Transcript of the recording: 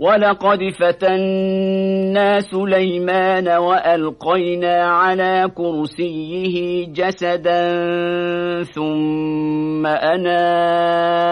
ولقد فتنا سليمان وألقينا على كرسيه جسدا ثم أناب.